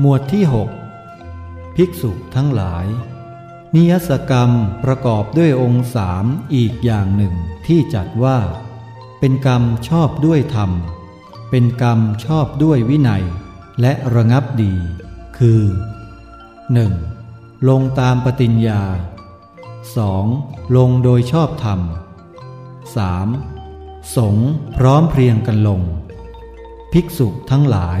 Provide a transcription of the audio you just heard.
หมวดที่ 6 ภิกษุทั้งหลาย นิยสกรรมประกอบด้วยองค์สามอีกอย่างหนึ่งที่จัดว่า เป็นกรรมชอบด้วยธรรม เป็นกรรมชอบด้วยวินัย และระงับดี คือ 1. ลงตามปฏิญญา 2. ลงโดยชอบธรรม 3. สงพร้อมเพรียงกันลง ภิกษุทั้งหลาย